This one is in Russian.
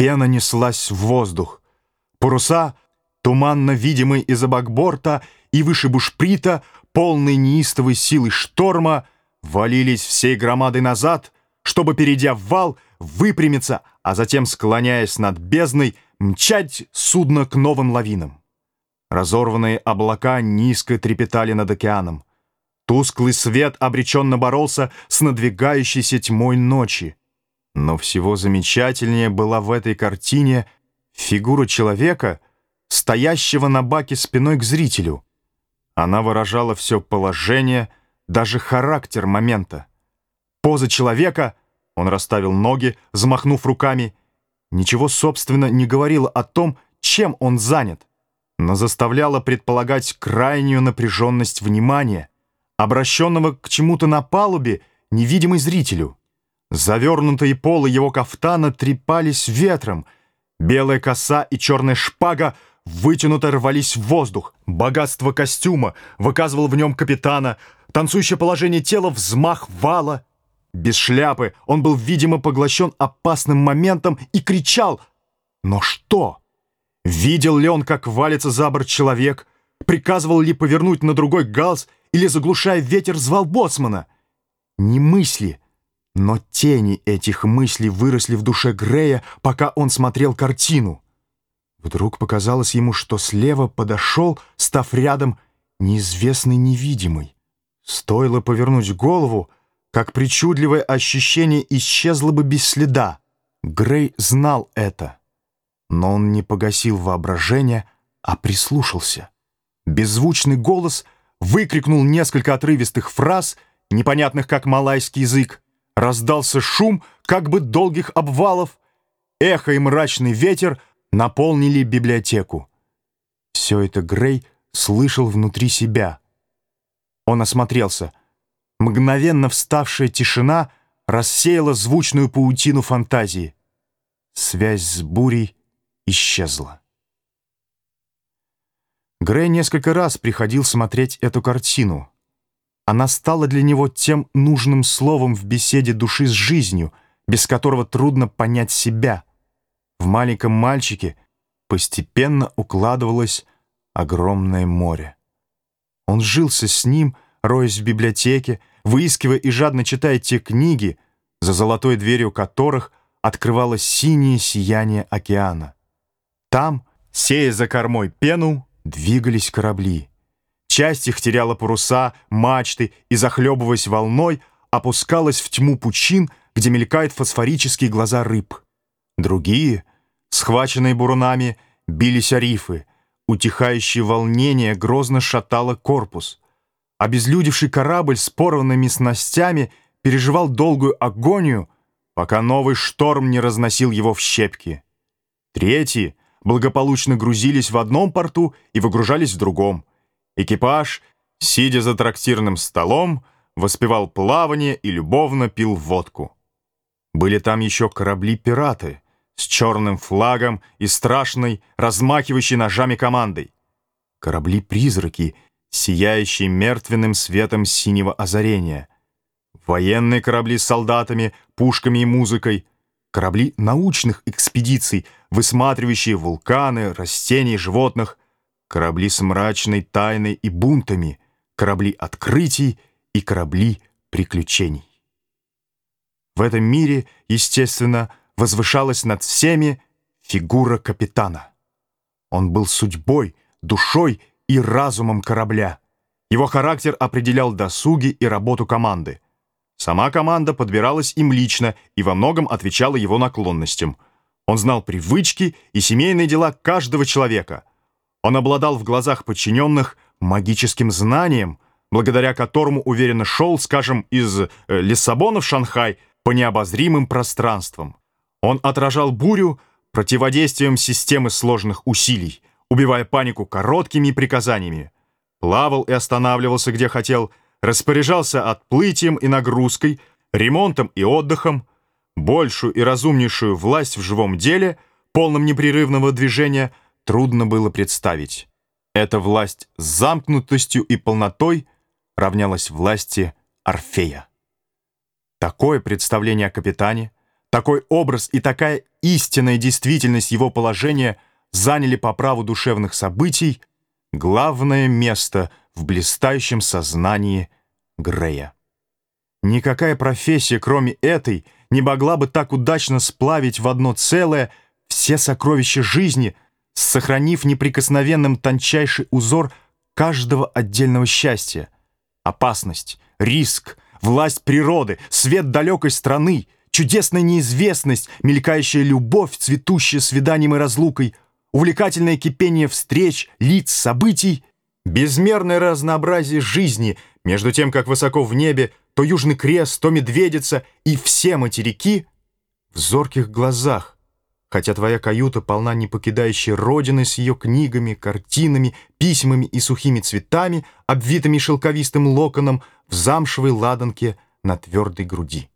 Пена неслась в воздух. Паруса, туманно видимые из-за бакборта и выше бушприта, полной неистовой силы шторма, валились всей громадой назад, чтобы, перейдя в вал, выпрямиться, а затем, склоняясь над бездной, мчать судно к новым лавинам. Разорванные облака низко трепетали над океаном. Тусклый свет обреченно боролся с надвигающейся тьмой ночи. Но всего замечательнее была в этой картине фигура человека, стоящего на баке спиной к зрителю. Она выражала все положение, даже характер момента. Поза человека, он расставил ноги, замахнув руками, ничего, собственно, не говорила о том, чем он занят, но заставляла предполагать крайнюю напряженность внимания, обращенного к чему-то на палубе, невидимой зрителю. Завернутые полы его кафтана трепались ветром. Белая коса и черная шпага вытянуто рвались в воздух. Богатство костюма выказывал в нем капитана. Танцующее положение тела, взмах вала. Без шляпы он был, видимо, поглощен опасным моментом и кричал. Но что? Видел ли он, как валится за борт человек? Приказывал ли повернуть на другой галс или, заглушая ветер, звал боцмана? Не мысли, но тени этих мыслей выросли в душе Грея, пока он смотрел картину. Вдруг показалось ему, что слева подошел, став рядом, неизвестный невидимый. Стоило повернуть голову, как причудливое ощущение исчезло бы без следа. Грей знал это. Но он не погасил воображение, а прислушался. Беззвучный голос выкрикнул несколько отрывистых фраз, непонятных как малайский язык. Раздался шум, как бы долгих обвалов. Эхо и мрачный ветер наполнили библиотеку. Все это Грей слышал внутри себя. Он осмотрелся. Мгновенно вставшая тишина рассеяла звучную паутину фантазии. Связь с бурей исчезла. Грей несколько раз приходил смотреть эту картину. Она стала для него тем нужным словом в беседе души с жизнью, без которого трудно понять себя. В маленьком мальчике постепенно укладывалось огромное море. Он жился с ним, роясь в библиотеке, выискивая и жадно читая те книги, за золотой дверью которых открывалось синее сияние океана. Там, сея за кормой пену, двигались корабли. Часть их теряла паруса, мачты и, захлебываясь волной, опускалась в тьму пучин, где мелькают фосфорические глаза рыб. Другие, схваченные бурунами, бились о рифы. Утихающее волнение грозно шатало корпус. Обезлюдевший корабль с порванными снастями переживал долгую агонию, пока новый шторм не разносил его в щепки. Третьи благополучно грузились в одном порту и выгружались в другом — Экипаж, сидя за трактирным столом, воспевал плавание и любовно пил водку. Были там еще корабли-пираты с черным флагом и страшной, размахивающей ножами командой. Корабли-призраки, сияющие мертвенным светом синего озарения. Военные корабли с солдатами, пушками и музыкой. Корабли научных экспедиций, высматривающие вулканы, растения, животных корабли с мрачной тайной и бунтами, корабли открытий и корабли приключений. В этом мире, естественно, возвышалась над всеми фигура капитана. Он был судьбой, душой и разумом корабля. Его характер определял досуги и работу команды. Сама команда подбиралась им лично и во многом отвечала его наклонностям. Он знал привычки и семейные дела каждого человека – он обладал в глазах подчиненных магическим знанием, благодаря которому уверенно шел, скажем, из э, Лиссабона в Шанхай по необозримым пространствам. Он отражал бурю противодействием системы сложных усилий, убивая панику короткими приказаниями. Плавал и останавливался, где хотел, распоряжался отплытием и нагрузкой, ремонтом и отдыхом, большую и разумнейшую власть в живом деле, полном непрерывного движения – трудно было представить. Эта власть с замкнутостью и полнотой равнялась власти Орфея. Такое представление о капитане, Такой образ и такая истинная действительность его положения заняли по праву душевных событий главное место в блистающем сознании Грея. Никакая профессия, кроме этой, не могла бы так удачно сплавить в одно целое все сокровища жизни, сохранив неприкосновенным тончайший узор каждого отдельного счастья. Опасность, риск, власть природы, свет далекой страны, чудесная неизвестность, мелькающая любовь, цветущая свиданием и разлукой, увлекательное кипение встреч, лиц, событий, безмерное разнообразие жизни, между тем, как высоко в небе то Южный Крест, то Медведица и все материки в зорких глазах, хотя твоя каюта полна не покидающей родины с ее книгами, картинами, письмами и сухими цветами, обвитыми шелковистым локоном в замшевой ладанке на твердой груди.